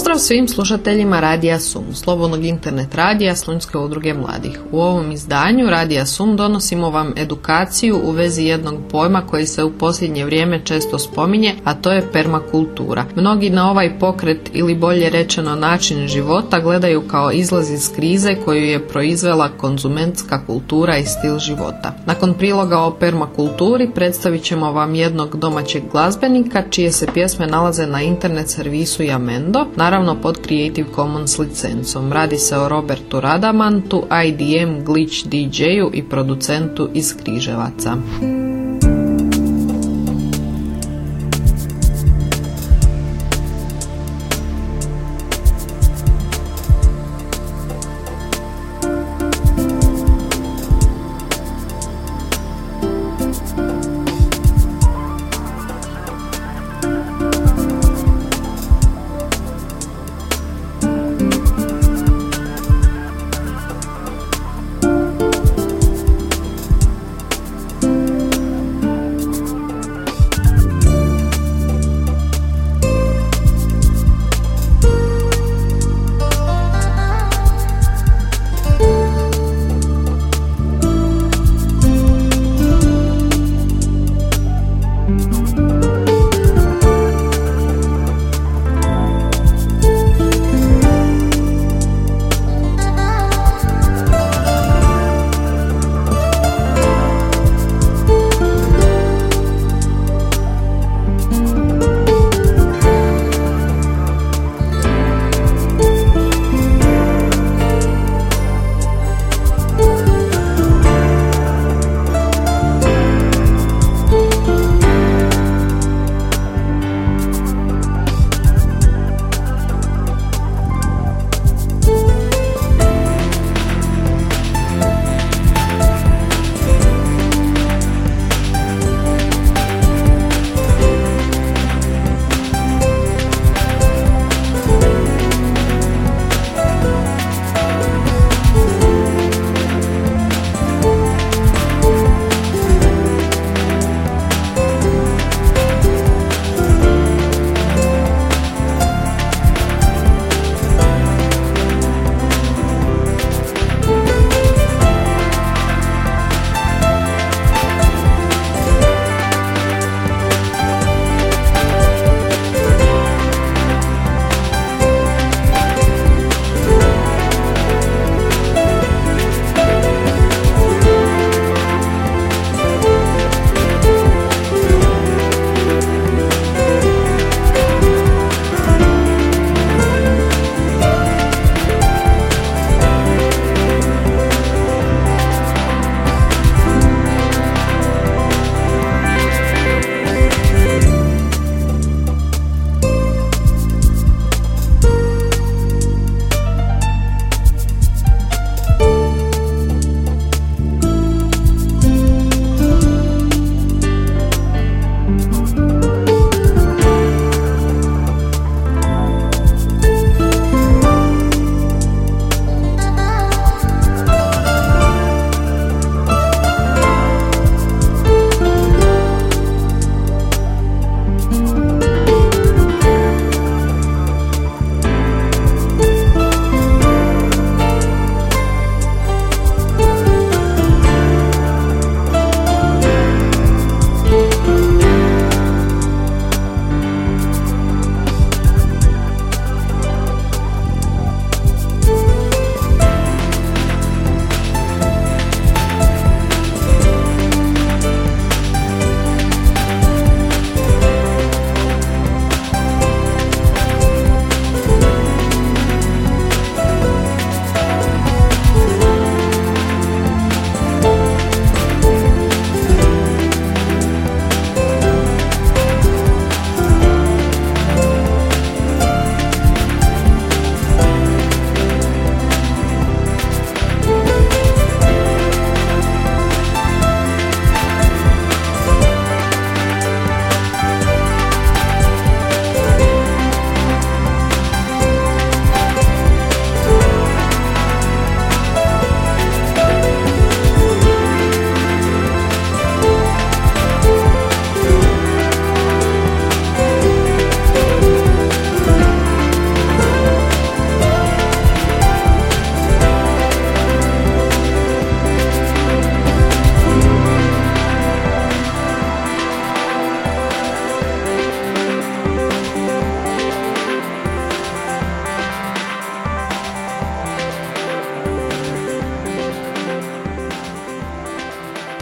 Pozdrav svim slušateljima Radija Sum, slobodnog internet radija Slunjske udruge mladih. U ovom izdanju Radija Sum donosimo vam edukaciju u vezi jednog pojma koji se u posljednje vrijeme često spominje, a to je permakultura. Mnogi na ovaj pokret ili bolje rečeno način života gledaju kao izlaz iz krize koju je proizvela konzumentska kultura i stil života. Nakon priloga o permakulturi predstavit ćemo vam jednog domaćeg glazbenika čije se pjesme nalaze na internet servisu Jamendo, naravno pod Creative Commons licencom. Radi se o Robertu Radamantu, IDM Glitch DJ-u i producentu iz Križevaca.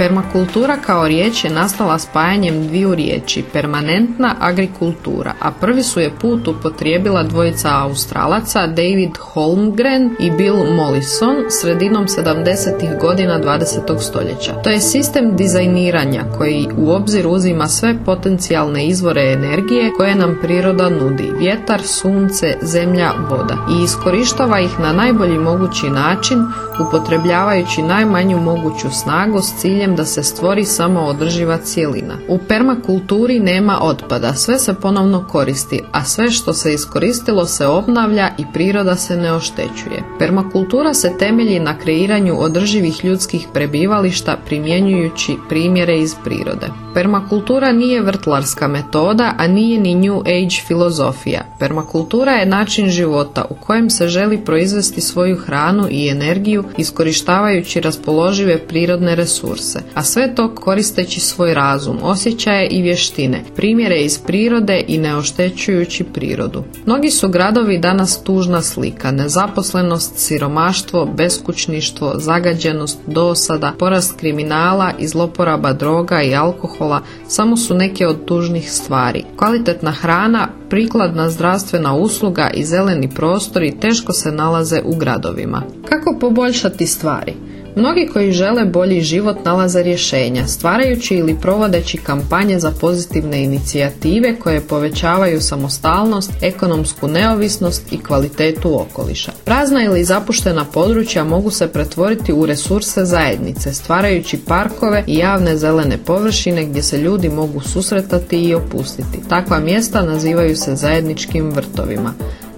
Permakultura kao riječ je nastala spajanjem dviju riječi, permanentna agrikultura, a prvi su je put upotrijebila dvojica Australaca David Holmgren i Bill Mollison sredinom 70. godina 20. stoljeća. To je sistem dizajniranja koji u obzir uzima sve potencijalne izvore energije koje nam priroda nudi, vjetar, sunce, zemlja, voda i iskorištava ih na najbolji mogući način upotrebljavajući najmanju moguću snagu s ciljem da se stvori samo održiva cijelina. U permakulturi nema otpada, sve se ponovno koristi, a sve što se iskoristilo se obnavlja i priroda se ne oštećuje. Permakultura se temelji na kreiranju održivih ljudskih prebivališta primjenjujući primjere iz prirode. Permakultura nije vrtlarska metoda, a nije ni New Age filozofija. Permakultura je način života u kojem se želi proizvesti svoju hranu i energiju iskorištavajući raspoložive prirodne resurse, a sve to koristeći svoj razum, osjećaje i vještine, primjere iz prirode i ne oštećujući prirodu. Mnogi su gradovi danas tužna slika, nezaposlenost, siromaštvo, beskućništvo, zagađenost, dosada, porast kriminala i zloporaba droga i alkohola samo su neke od tužnih stvari. Kvalitetna hrana, prikladna zdravstvena usluga i zeleni prostori teško se nalaze u gradovima. Kako poboljšati stvari? Mnogi koji žele bolji život nalaze rješenja, stvarajući ili provodeći kampanje za pozitivne inicijative koje povećavaju samostalnost, ekonomsku neovisnost i kvalitetu okoliša. Prazna ili zapuštena područja mogu se pretvoriti u resurse zajednice, stvarajući parkove i javne zelene površine gdje se ljudi mogu susretati i opustiti. Takva mjesta nazivaju se zajedničkim vrtovima.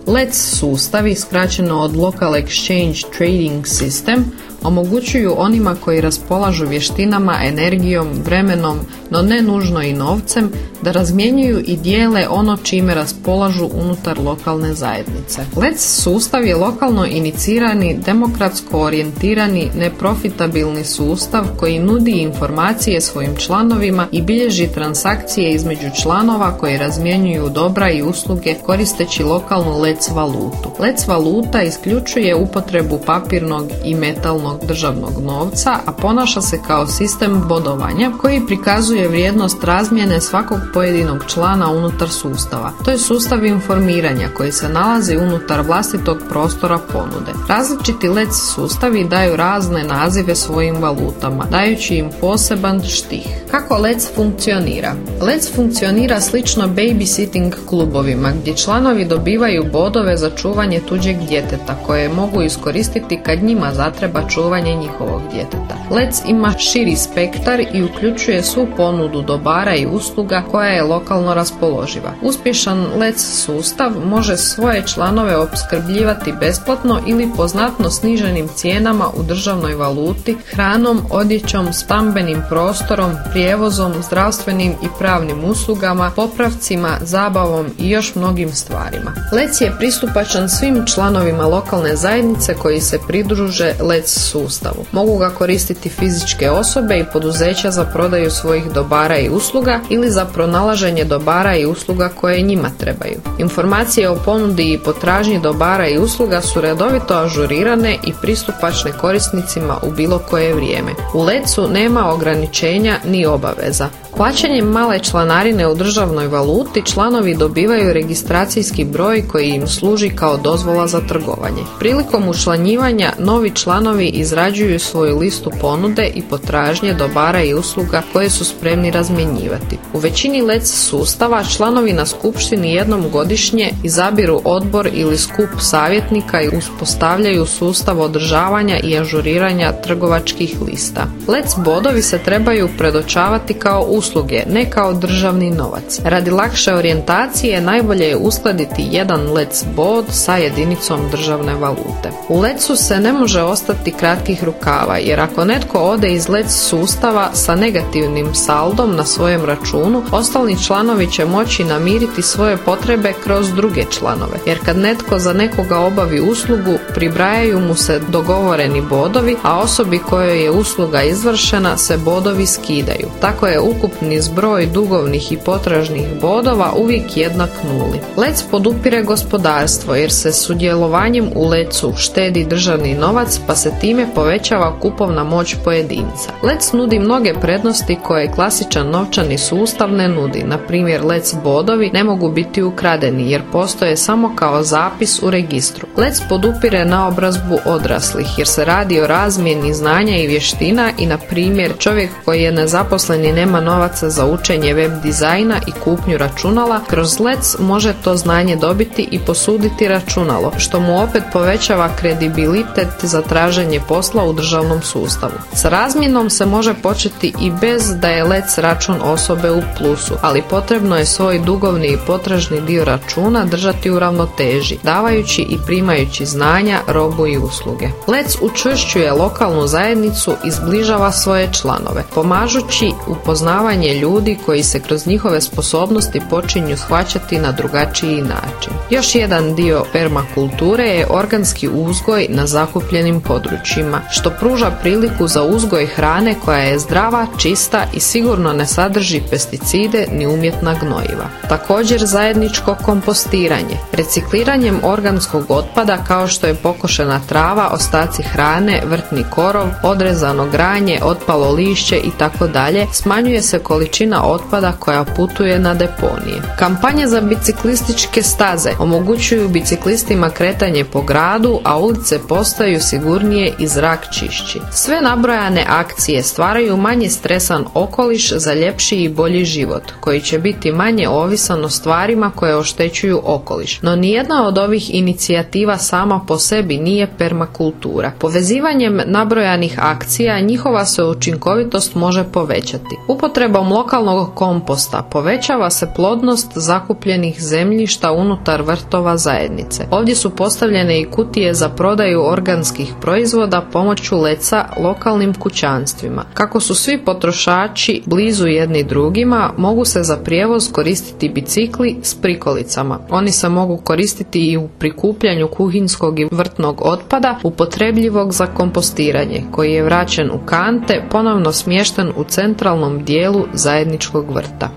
LEDS sustavi, skraćeno od Local Exchange Trading System, omogućuju onima koji raspolažu vještinama, energijom, vremenom, no ne nužno i novcem, da razmjenjuju i dijele ono čime raspolažu unutar lokalne zajednice. LEDS sustav je lokalno inicirani, demokratsko orijentirani, neprofitabilni sustav koji nudi informacije svojim članovima i bilježi transakcije između članova koji razmjenjuju dobra i usluge koristeći lokalnu LEDS valutu. LEDS valuta isključuje upotrebu papirnog i metalnog državnog novca, a ponaša se kao sistem bodovanja koji prikazuje vrijednost razmjene svakog pojedinog člana unutar sustava. To je sustav informiranja koji se nalazi unutar vlastitog prostora ponude. Različiti LEC sustavi daju razne nazive svojim valutama, dajući im poseban štih. Kako LEC funkcionira? LEC funkcionira slično babysitting klubovima gdje članovi dobivaju bodove za čuvanje tuđeg djeteta koje mogu iskoristiti kad njima zatreba čuvanje njihovog djeteta. LEC ima širi spektar i uključuje svu ponudu dobara i usluga koja je lokalno raspoloživa. Uspješan LEC sustav može svoje članove opskrbljivati besplatno ili po znatno sniženim cijenama u državnoj valuti, hranom, odjećom, stambenim prostorom, prijevozom, zdravstvenim i pravnim uslugama, popravcima, zabavom i još mnogim stvarima. LEC je pristupačan svim članovima lokalne zajednice koji se pridruže LEC sustavu. Mogu ga koristiti fizičke osobe i poduzeća za prodaju svojih dobara i usluga ili za pronalaženje dobara i usluga koje njima trebaju. Informacije o ponudi i potražnji dobara i usluga su redovito ažurirane i pristupačne korisnicima u bilo koje vrijeme. U lecu nema ograničenja ni obaveza. Plaćanjem male članarine u državnoj valuti članovi dobivaju registracijski broj koji im služi kao dozvola za trgovanje. Prilikom učlanjivanja novi članovi izrađuju svoju listu ponude i potražnje dobara i usluga koje su spremni razmjenjivati. U većini LEC sustava članovi na skupštini jednom godišnje izabiru odbor ili skup savjetnika i uspostavljaju sustav održavanja i ažuriranja trgovačkih lista. LEC bodovi se trebaju predočavati kao usluge, ne kao državni novac. Radi lakše orijentacije najbolje je uskladiti jedan LEC bod sa jedinicom državne valute. U LEC-u se ne može ostati kratkih rukava jer ako netko ode iz LEC sustava sa negativnim saldom na svojem računu, ostali članovi će moći namiriti svoje potrebe kroz druge članove. Jer kad netko za nekoga obavi uslugu, pribrajaju mu se dogovoreni bodovi, a osobi kojoj je usluga izvršena se bodovi skidaju. Tako je ukup ukupni zbroj dugovnih i potražnih bodova uvijek jednak nuli. Lec podupire gospodarstvo jer se sudjelovanjem u lecu štedi državni novac pa se time povećava kupovna moć pojedinca. Lec nudi mnoge prednosti koje klasičan novčani sustav ne nudi. Na primjer, lec bodovi ne mogu biti ukradeni jer postoje samo kao zapis u registru. Lec podupire naobrazbu odraslih jer se radi o razmjeni znanja i vještina i na primjer čovjek koji je nezaposlen i nema novaca za učenje web dizajna i kupnju računala, kroz lec može to znanje dobiti i posuditi računalo, što mu opet povećava kredibilitet za traženje posla u državnom sustavu. S razmjenom se može početi i bez da je lec račun osobe u plusu, ali potrebno je svoj dugovni i potražni dio računa držati u ravnoteži, davajući i primajući znanja, robu i usluge. Lec učvršćuje lokalnu zajednicu i zbližava svoje članove, pomažući ljudi koji se kroz njihove sposobnosti počinju shvaćati na drugačiji način. Još jedan dio permakulture je organski uzgoj na zakupljenim područjima, što pruža priliku za uzgoj hrane koja je zdrava, čista i sigurno ne sadrži pesticide ni umjetna gnojiva. Također zajedničko kompostiranje. Recikliranjem organskog otpada kao što je pokošena trava, ostaci hrane, vrtni korov, odrezano granje, otpalo lišće i tako dalje, smanjuje se količina otpada koja putuje na deponije. Kampanje za biciklističke staze omogućuju biciklistima kretanje po gradu, a ulice postaju sigurnije i zrak čišći. Sve nabrojane akcije stvaraju manje stresan okoliš za ljepši i bolji život, koji će biti manje ovisan o stvarima koje oštećuju okoliš. No nijedna od ovih inicijativa sama po sebi nije permakultura. Povezivanjem nabrojanih akcija njihova se učinkovitost može povećati. Upotrebom lokalnog komposta povećava se plodnost zakupljenih zemljišta unutar vrtova zajednice. Ovdje su postavljene i kutije za prodaju organskih proizvoda pomoću leca lokalnim kućanstvima. Kako su svi potrošači blizu jedni drugima, mogu se za prijevoz koristiti bicikli s prikolicama. Oni se mogu koristiti i u prikupljanju kuhinskog i vrtnog otpada upotrebljivog za kompostiranje, koji je vraćen u kante, ponovno smješten u centralnom dijelu zajedničkog vrta.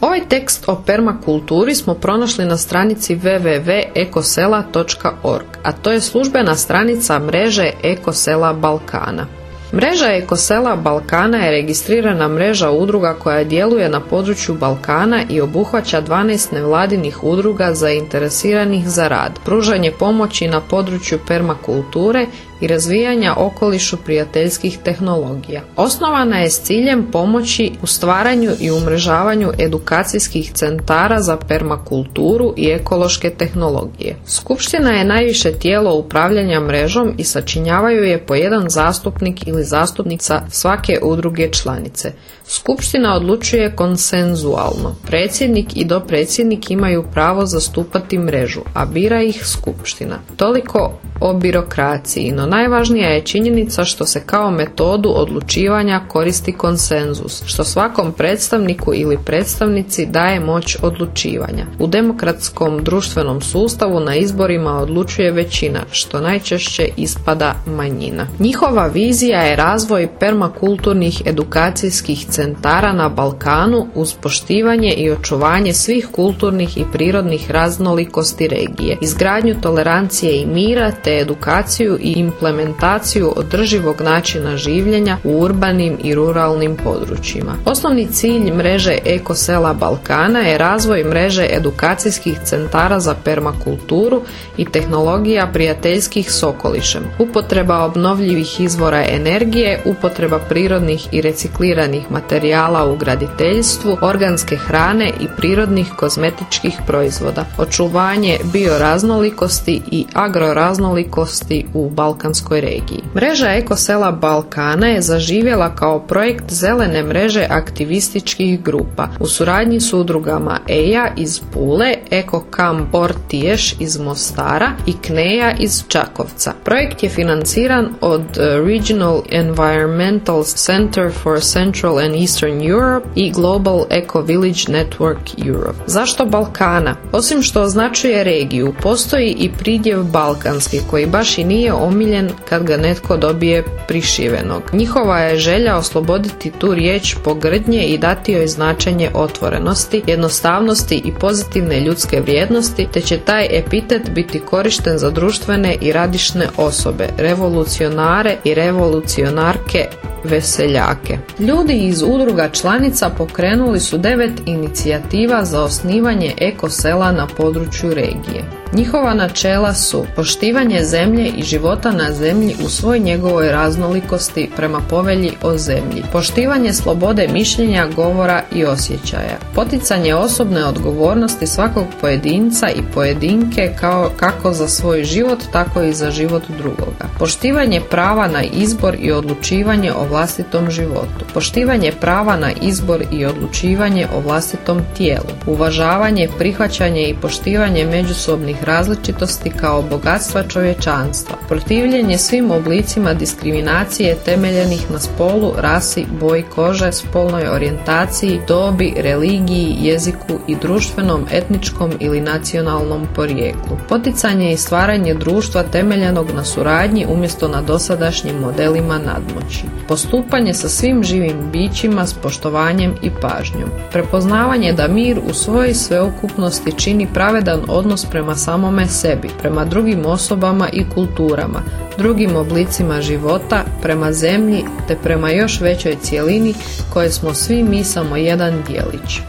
Ovaj tekst o permakulturi smo pronašli na stranici www.ekosela.org, a to je službena stranica mreže Ekosela Balkana. Mreža Ekosela Balkana je registrirana mreža udruga koja djeluje na području Balkana i obuhvaća 12 nevladinih udruga zainteresiranih za rad, pružanje pomoći na području permakulture i razvijanja okolišu prijateljskih tehnologija. Osnovana je s ciljem pomoći u stvaranju i umrežavanju edukacijskih centara za permakulturu i ekološke tehnologije. Skupština je najviše tijelo upravljanja mrežom i sačinjavaju je po jedan zastupnik ili zastupnica svake udruge članice. Skupština odlučuje konsenzualno. Predsjednik i dopredsjednik imaju pravo zastupati mrežu, a bira ih skupština. Toliko o birokraciji, no najvažnija je činjenica što se kao metodu odlučivanja koristi konsenzus, što svakom predstavniku ili predstavnici daje moć odlučivanja. U demokratskom društvenom sustavu na izborima odlučuje većina, što najčešće ispada manjina. Njihova vizija je razvoj permakulturnih edukacijskih centara na Balkanu uz poštivanje i očuvanje svih kulturnih i prirodnih raznolikosti regije, izgradnju tolerancije i mira te edukaciju i implementaciju održivog načina življenja u urbanim i ruralnim područjima. Osnovni cilj mreže Ekosela Balkana je razvoj mreže edukacijskih centara za permakulturu i tehnologija prijateljskih s okolišem, upotreba obnovljivih izvora energije, upotreba prirodnih i recikliranih materijala u graditeljstvu, organske hrane i prirodnih kozmetičkih proizvoda, očuvanje bioraznolikosti i agroraznolikosti u Balkanu Balkanskoj regiji. Mreža ekosela Balkana je zaživjela kao projekt zelene mreže aktivističkih grupa u suradnji s udrugama EJA iz Pule, Eko Kam Portiješ iz Mostara i Kneja iz Čakovca. Projekt je financiran od Regional Environmental Center for Central and Eastern Europe i Global Eco Village Network Europe. Zašto Balkana? Osim što označuje regiju, postoji i pridjev balkanski koji baš i nije omiljen kad ga netko dobije prišivenog. Njihova je želja osloboditi tu riječ pogrdnje i dati joj značenje otvorenosti, jednostavnosti i pozitivne ljudske vrijednosti, te će taj epitet biti korišten za društvene i radišne osobe, revolucionare i revolucionarke veseljake. Ljudi iz udruga članica pokrenuli su devet inicijativa za osnivanje ekosela na području regije. Njihova načela su poštivanje zemlje i života na zemlji u svoj njegovoj raznolikosti prema povelji o zemlji, poštivanje slobode mišljenja, govora i osjećaja, poticanje osobne odgovornosti svakog pojedinca i pojedinke kao kako za svoj život, tako i za život drugoga, poštivanje prava na izbor i odlučivanje o vlastitom životu, poštivanje prava na izbor i odlučivanje o vlastitom tijelu, uvažavanje, prihvaćanje i poštivanje međusobnih različitosti kao bogatstva čovječanstva, protivljenje svim oblicima diskriminacije temeljenih na spolu, rasi, boji kože, spolnoj orijentaciji, dobi, religiji, jeziku i društvenom, etničkom ili nacionalnom porijeklu. Poticanje i stvaranje društva temeljenog na suradnji umjesto na dosadašnjim modelima nadmoći. Postupanje sa svim živim bićima s poštovanjem i pažnjom. Prepoznavanje da mir u svojoj sveukupnosti čini pravedan odnos prema samome sebi, prema drugim osobama i kulturama, drugim oblicima života, prema zemlji te prema još većoj cjelini koje smo svi mi samo jedan dijelić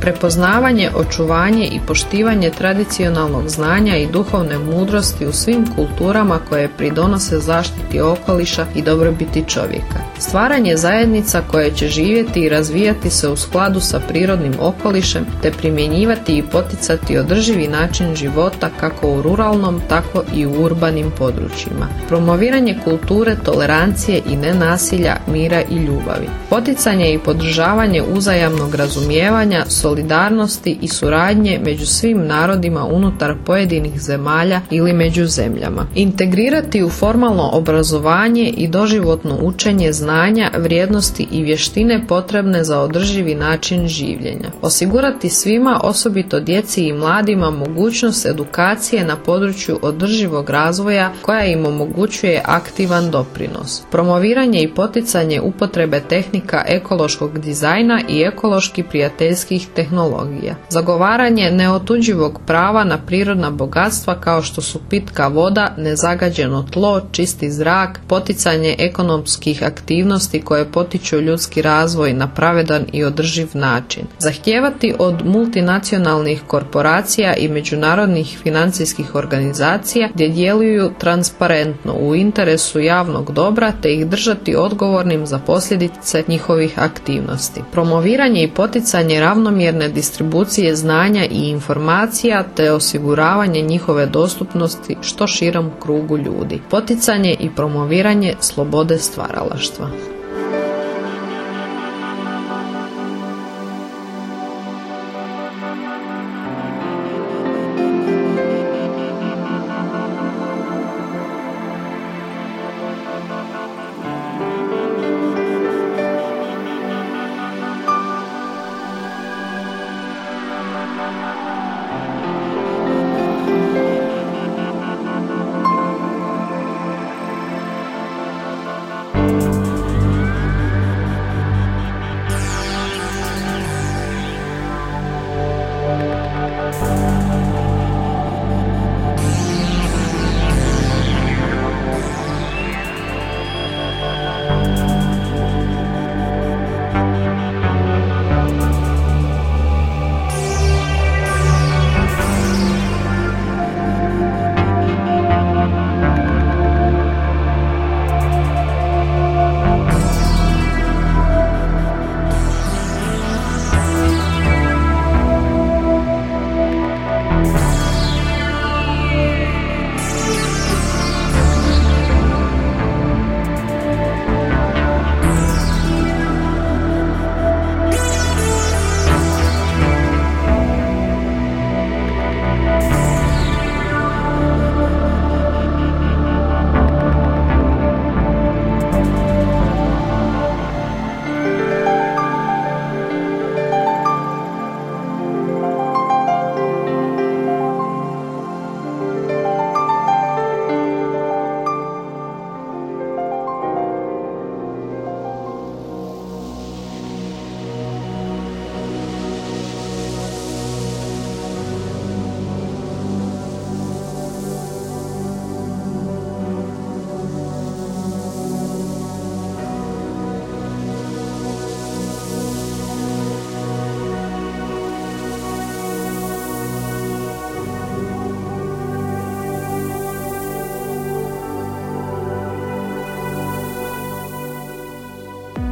prepoznavanje, očuvanje i poštivanje tradicionalnog znanja i duhovne mudrosti u svim kulturama koje pridonose zaštiti okoliša i dobrobiti čovjeka. Stvaranje zajednica koje će živjeti i razvijati se u skladu sa prirodnim okolišem te primjenjivati i poticati održivi način života kako u ruralnom tako i u urbanim područjima. Promoviranje kulture, tolerancije i nenasilja, mira i ljubavi. Poticanje i podržavanje uzajamnog razumijevanja, solidarnosti i suradnje među svim narodima unutar pojedinih zemalja ili među zemljama. Integrirati u formalno obrazovanje i doživotno učenje znanja, vrijednosti i vještine potrebne za održivi način življenja. Osigurati svima, osobito djeci i mladima, mogućnost edukacije na području održivog razvoja koja im omogućuje aktivan doprinos. Promoviranje i poticanje upotrebe tehnika ekološkog dizajna i ekološki prijateljskih tehnologija. Zagovaranje neotuđivog prava na prirodna bogatstva kao što su pitka voda, nezagađeno tlo, čisti zrak, poticanje ekonomskih aktivnosti koje potiču ljudski razvoj na pravedan i održiv način. Zahtijevati od multinacionalnih korporacija i međunarodnih financijskih organizacija gdje djeluju transparentno u interesu javnog dobra te ih držati odgovornim za posljedice njihovih aktivnosti. Promoviranje i poticanje ravnomjerne distribucije znanja i informacija te osiguravanje njihove dostupnosti što širom krugu ljudi. Poticanje i promoviranje slobode stvaralaštva.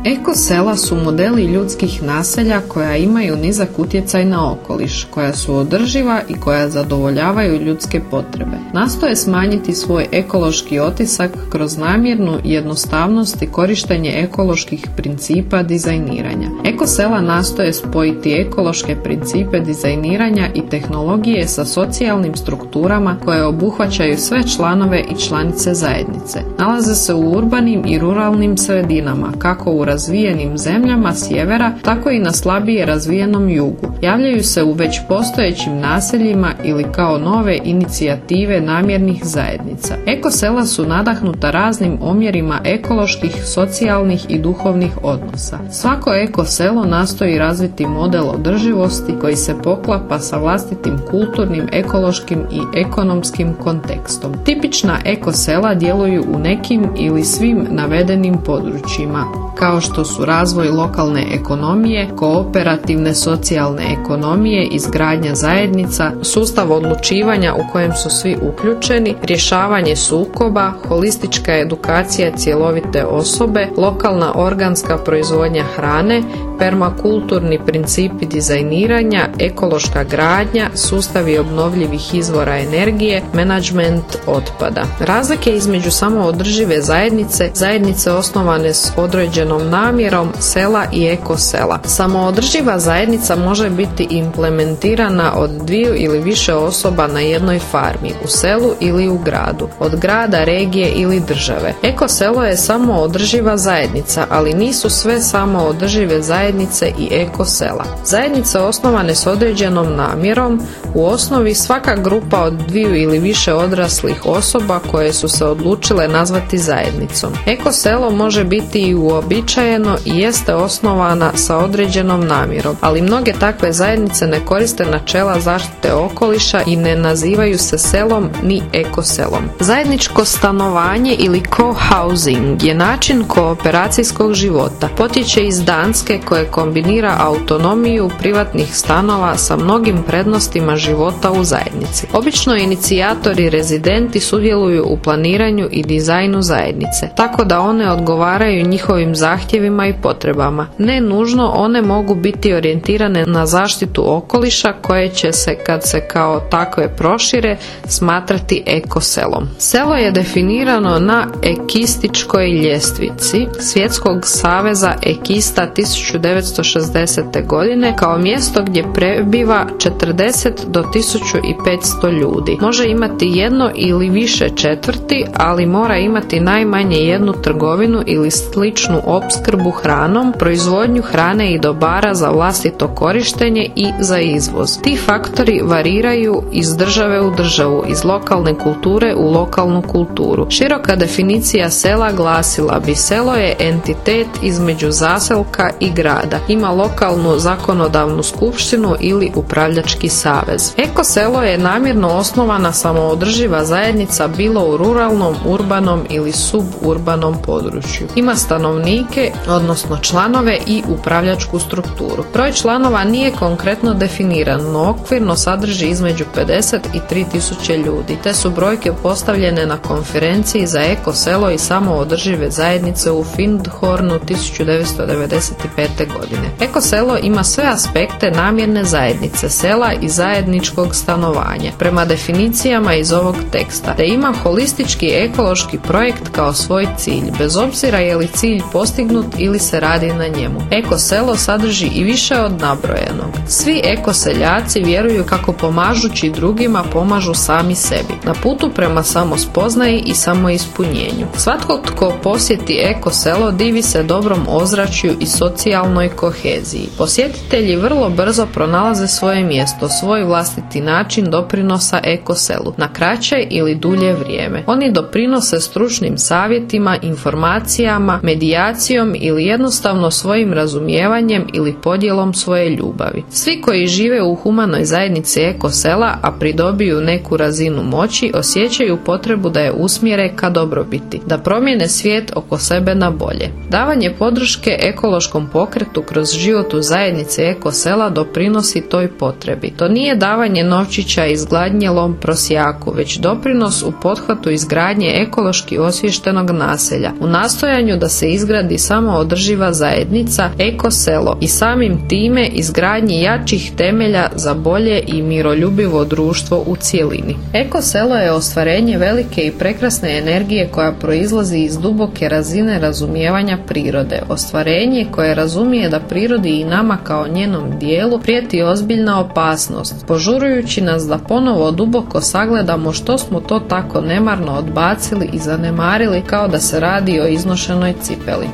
Eko sela su modeli ljudskih naselja koja imaju nizak utjecaj na okoliš, koja su održiva i koja zadovoljavaju ljudske potrebe. Nastoje smanjiti svoj ekološki otisak kroz namjernu jednostavnost i korištenje ekoloških principa dizajniranja. Eko sela nastoje spojiti ekološke principe dizajniranja i tehnologije sa socijalnim strukturama koje obuhvaćaju sve članove i članice zajednice. Nalaze se u urbanim i ruralnim sredinama, kako u razvijenim zemljama sjevera, tako i na slabije razvijenom jugu. Javljaju se u već postojećim naseljima ili kao nove inicijative namjernih zajednica. Ekosela su nadahnuta raznim omjerima ekoloških, socijalnih i duhovnih odnosa. Svako ekoselo nastoji razviti model održivosti koji se poklapa sa vlastitim kulturnim, ekološkim i ekonomskim kontekstom. Tipična ekosela djeluju u nekim ili svim navedenim područjima, kao što su razvoj lokalne ekonomije, kooperativne socijalne ekonomije, izgradnja zajednica, sustav odlučivanja u kojem su svi uključeni, rješavanje sukoba, holistička edukacija cjelovite osobe, lokalna organska proizvodnja hrane, permakulturni principi dizajniranja, ekološka gradnja, sustavi obnovljivih izvora energije, menadžment otpada. Razlike između samoodržive zajednice, zajednice osnovane s određenom namjerom, sela i ekosela. Samoodrživa zajednica može biti implementirana od dviju ili više osoba na jednoj farmi, u selu ili u gradu, od grada, regije ili države. Ekoselo je samoodrživa zajednica, ali nisu sve samoodržive zajednice i ekosela. Zajednice osnovane s određenom namjerom, u osnovi svaka grupa od dviju ili više odraslih osoba koje su se odlučile nazvati zajednicom. Ekoselo može biti i uobičajeno i jeste osnovana sa određenom namjerom, ali mnoge takve zajednice ne koriste načela zaštite okoliša i ne nazivaju se selom ni ekoselom. Zajedničko stanovanje ili co-housing je način kooperacijskog života. Potječe iz Danske koje kombinira autonomiju privatnih stanova sa mnogim prednostima života u zajednici. Obično inicijatori rezidenti sudjeluju u planiranju i dizajnu zajednice, tako da one odgovaraju njihovim zahtjevima i potrebama. Ne nužno one mogu biti orijentirane na zaštitu okoliša koje će se kad se kao takve prošire smatrati ekoselom. Selo je definirano na ekističkoj ljestvici Svjetskog saveza ekista 1960. godine kao mjesto gdje prebiva 40 do 1500 ljudi. Može imati jedno ili više četvrti, ali mora imati najmanje jednu trgovinu ili sličnu opskrbu hranom, proizvodnju hrane i dobara za vlastito korištenje i za izvoz. Ti faktori variraju iz države u državu, iz lokalne kulture u lokalnu kulturu. Široka definicija sela glasila bi selo je entitet između zaselka i grada. Ima lokalnu zakonodavnu skupštinu ili upravljački savez. Eko selo je namjerno osnovana samoodrživa zajednica bilo u ruralnom, urbanom ili suburbanom području. Ima stanovnike, odnosno članove i upravljačku strukturu. Broj članova nije konkretno definiran, no okvirno sadrži između 50 i 3000 ljudi. Te su brojke postavljene na konferenciji za eko selo i samoodržive zajednice u Findhornu 1995. godine. Eko selo ima sve aspekte namjerne zajednice, sela i zajedničkog stanovanja, prema definicijama iz ovog teksta, te ima holistički ekološki projekt kao svoj cilj, bez obzira je li cilj postignut ili se radi na njemu. Eko selo sadrži i više od nabrojenog. Svi ekoseljaci vjeruju kako pomažući drugima pomažu sami sebi, na putu prema samospoznaji i samoispunjenju. Svatko tko posjeti eko selo divi se dobrom ozračju i socijalnoj koheziji. Posjetitelji vrlo brzo pronalaze svoje mjesto, svoj vlastiti način doprinosa ekoselu, na kraće ili dulje vrijeme. Oni doprinose stručnim savjetima, informacijama, medijacijom ili jednostavno svojim razumijevanjem ili podjelom svoje ljubavi. Svi koji žive u humanoj zajednici ekosela, a pridobiju neku razinu moći, osjećaju potrebu da je usmjere ka dobrobiti, da promijene svijet oko sebe na bolje. Davanje podrške ekološkom pokretu kroz život u zajednici ekosela doprinosi toj potrebi. To nije davanje novčića izgladnjelom prosjaku, već doprinos u pothvatu izgradnje ekološki osviještenog naselja, u nastojanju da se izgradi samo održiva zajednica, ekoselo i samim time izgradnji jačih temelja za bolje i miroljubivo društvo u cijelini. Ekoselo je ostvarenje velike i prekrasne energije koja proizlazi iz duboke razine razumijevanja prirode, ostvarenje koje razumije da prirodi i nama kao njenom dijelu prijeti ozbiljna opasnost, požurujući nas da ponovo duboko sagledamo što smo to tako nemarno odbacili i zanemarili kao da se radi o iznošenoj cipeli.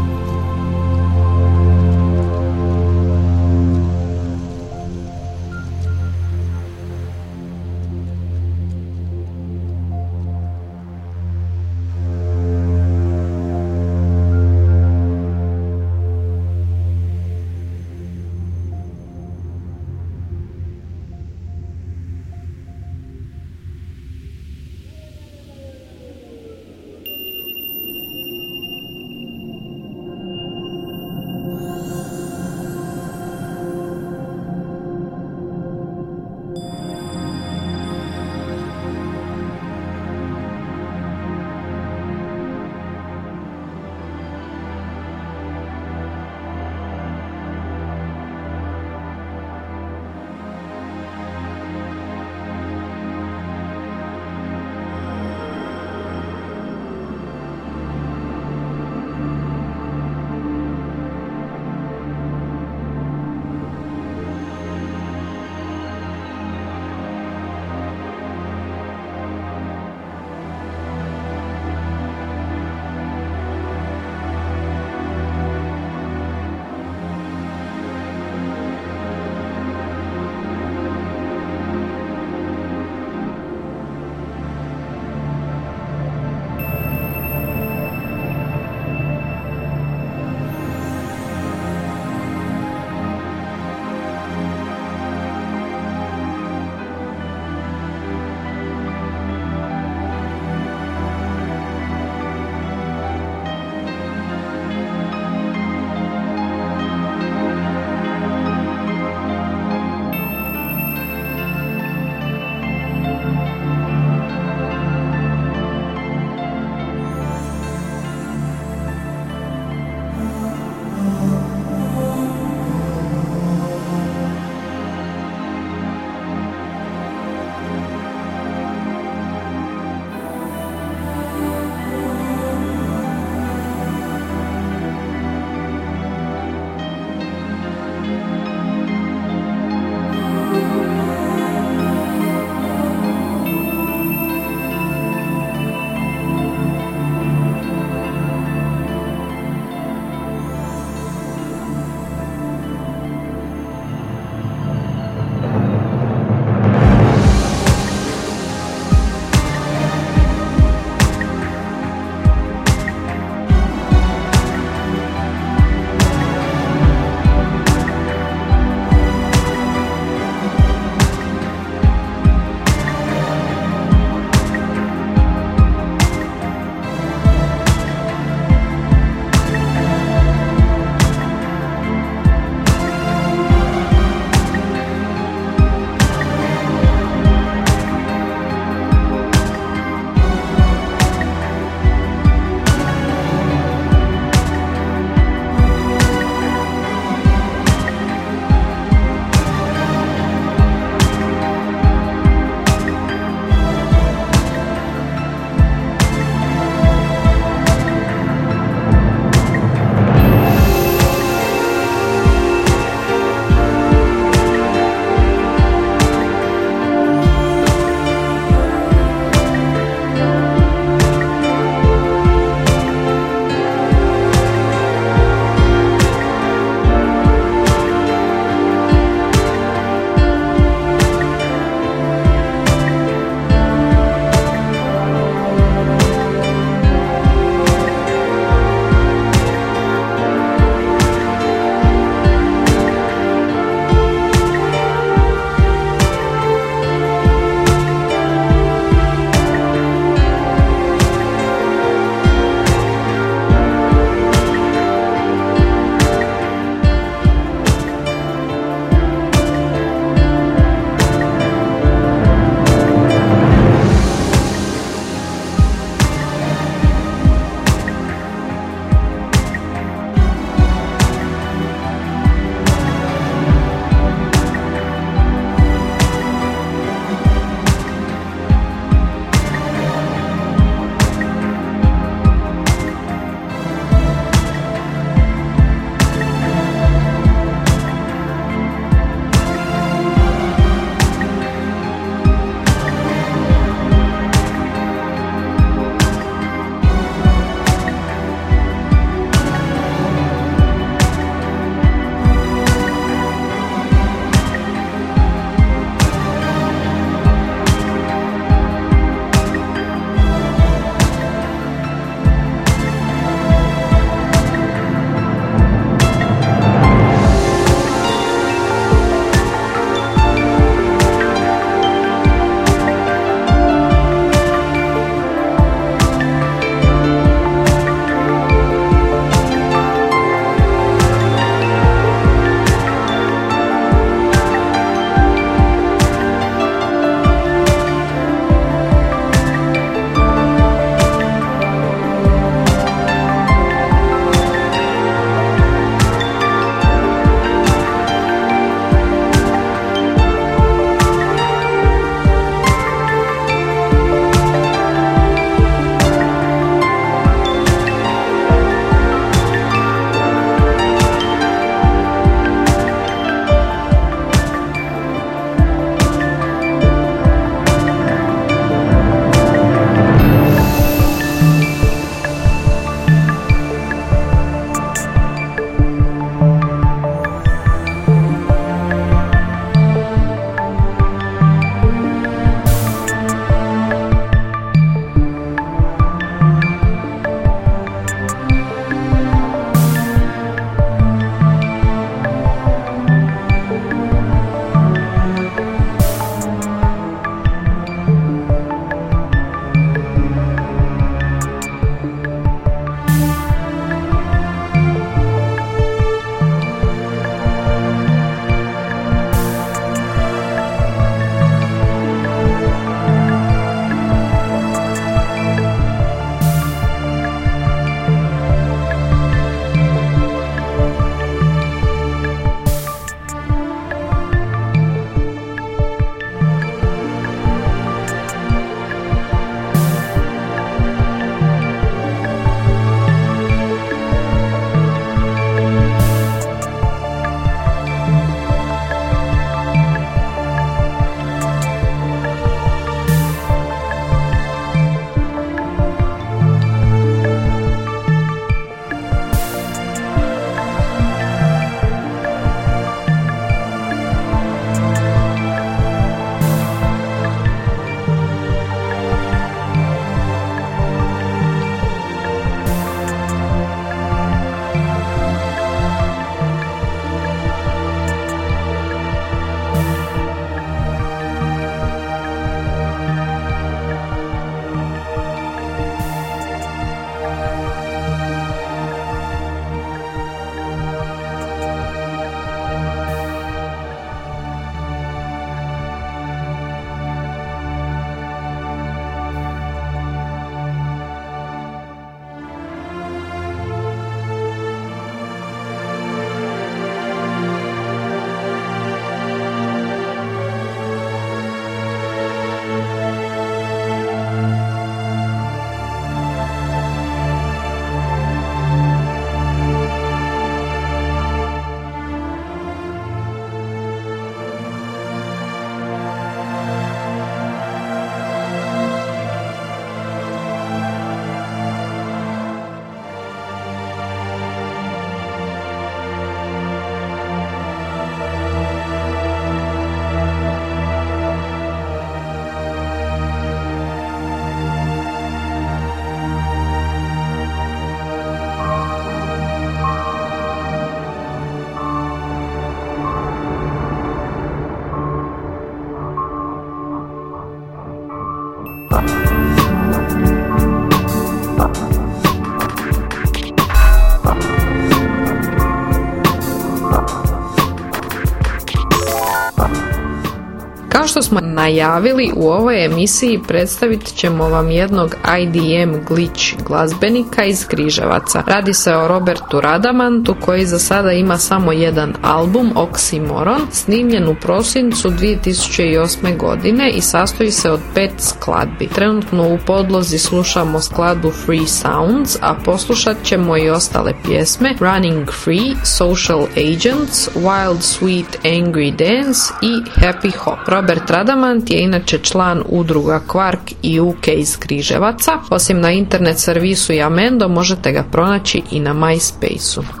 Najavili u ovoj emisiji predstavit ćemo vam jednog IDM glitch glazbenika iz Križevaca. Radi se o Robertu Radamantu koji za sada ima samo jedan album Oxymoron snimljen u prosincu 2008. godine i sastoji se od pet skladbi. Trenutno u podlozi slušamo skladbu Free Sounds, a poslušat ćemo i ostale pjesme Running Free, Social Agents, Wild Sweet Angry Dance i Happy Hop. Robert Radamant je inače član udruga Quark i UK iz Križevaca. Osim na internet servisu Jamendo možete ga pronaći i na MySpace-u.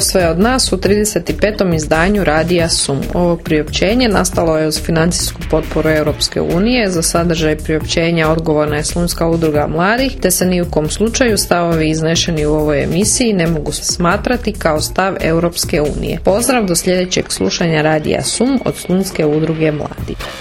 Sve od nas u 35. izdanju Radija Sum. Ovo priopćenje nastalo je uz financijsku potporu Europske unije. Za sadržaj priopćenja odgovorna je Slunska udruga mladih, te se ni u kom slučaju stavovi iznešeni u ovoj emisiji ne mogu smatrati kao stav Europske unije. Pozdrav do sljedećeg slušanja Radija Sum od Slunske udruge mladih.